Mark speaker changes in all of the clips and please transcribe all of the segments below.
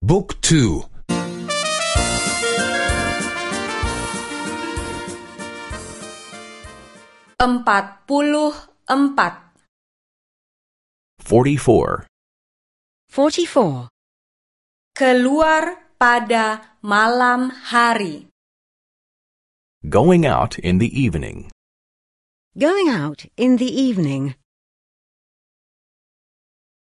Speaker 1: Book 2
Speaker 2: empat puluh empat
Speaker 3: 44.
Speaker 4: 44.
Speaker 2: keluar pada malam hari
Speaker 3: Going out in the evening.
Speaker 4: Going out in the evening.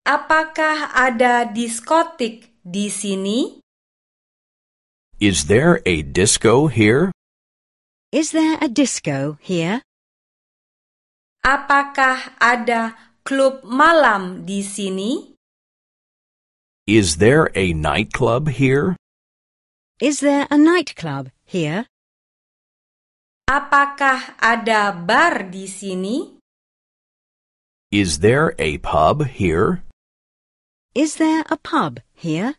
Speaker 2: apakah ada diskotik di sini
Speaker 3: Is there a disco here?
Speaker 4: Is there a disco here?
Speaker 2: apakah ada klub malam di sini
Speaker 3: Is there a nightclub here?
Speaker 4: Is there a nightclub here?
Speaker 2: apakah ada bar di sini
Speaker 3: Is there a pub here?
Speaker 4: Is there a pub here?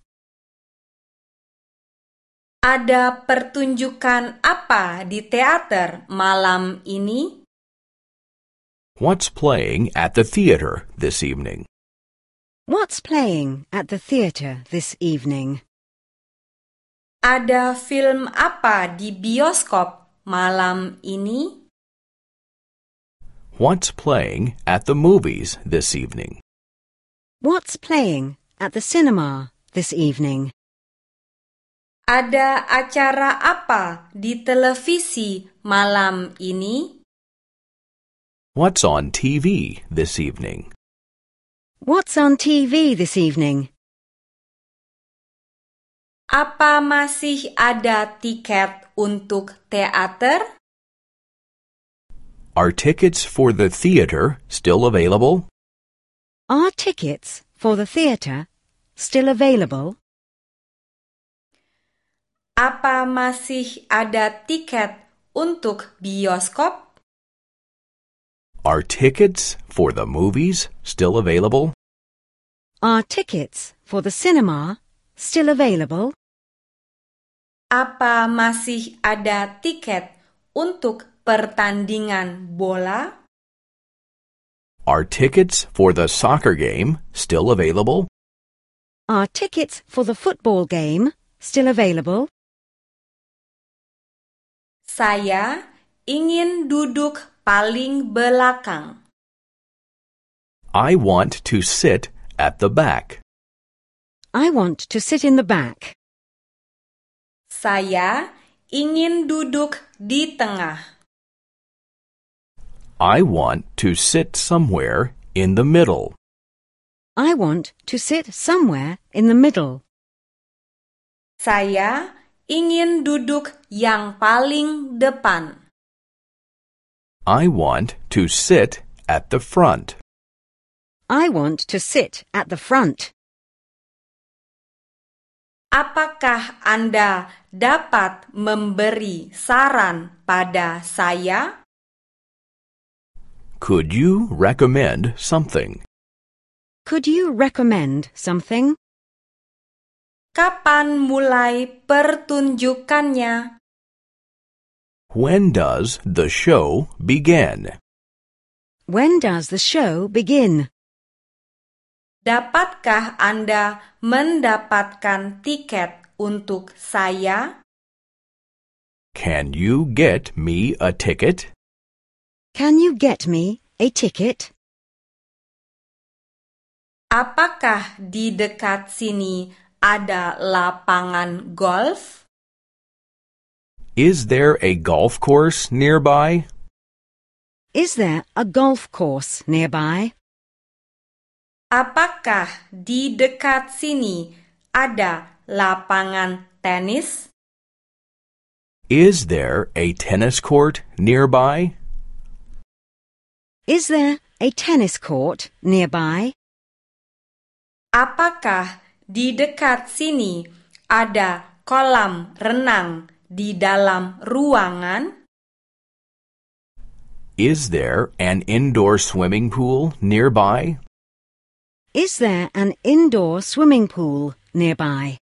Speaker 2: ada pertunjukan apa di teater malam ini
Speaker 3: What's playing at the theater this evening?
Speaker 4: What's playing at the theatre this evening?
Speaker 2: Ada film apa di bioskop malam ini?
Speaker 3: What's playing at the movies this evening?
Speaker 4: What's playing at the cinema this evening?
Speaker 2: Ada acara apa di televisi malam ini?
Speaker 3: What's on TV this evening?
Speaker 4: What's on TV this evening?
Speaker 2: Apa masih ada tiket untuk teater?
Speaker 3: Are tickets for the theater still available?
Speaker 4: Are tickets for the theatre still available?
Speaker 2: Apa masih ada tiket untuk bioskop?
Speaker 3: Are tickets for the movies still available?
Speaker 4: Are tickets for the cinema still available?
Speaker 2: Apa masih ada tiket untuk pertandingan bola?
Speaker 3: Are tickets for the soccer game still available?
Speaker 4: Are tickets for the football game still available?
Speaker 2: Saya ingin duduk paling belakang.
Speaker 3: I want to sit at the back.
Speaker 4: I want to sit in the back.
Speaker 2: Saya ingin duduk di tengah.
Speaker 3: I want to sit somewhere in the middle.
Speaker 4: I want to sit somewhere in the middle.
Speaker 2: Saya ingin duduk yang paling depan.
Speaker 3: I want to sit at the front.
Speaker 4: I want to sit at the front.
Speaker 2: Apakah Anda dapat memberi saran pada saya?
Speaker 3: Could you recommend something?
Speaker 4: Could you recommend something?
Speaker 2: Kapan mulai pertunjukannya?
Speaker 3: When does the show begin?
Speaker 4: When does the show begin?
Speaker 2: Dapatkah Anda mendapatkan tiket untuk saya?
Speaker 3: Can you get me a ticket?
Speaker 4: Can you get me a ticket?
Speaker 2: Apakah di dekat sini ada lapangan golf?
Speaker 3: Is there a golf course nearby?
Speaker 4: Is there a golf course nearby?
Speaker 2: Apakah di dekat sini ada lapangan tenis?
Speaker 3: Is there a tennis court nearby?
Speaker 4: Is there a tennis court nearby?
Speaker 2: Apakah di dekat sini ada kolam renang di dalam ruangan?
Speaker 3: Is there an indoor swimming pool nearby?
Speaker 4: Is there an indoor swimming pool nearby?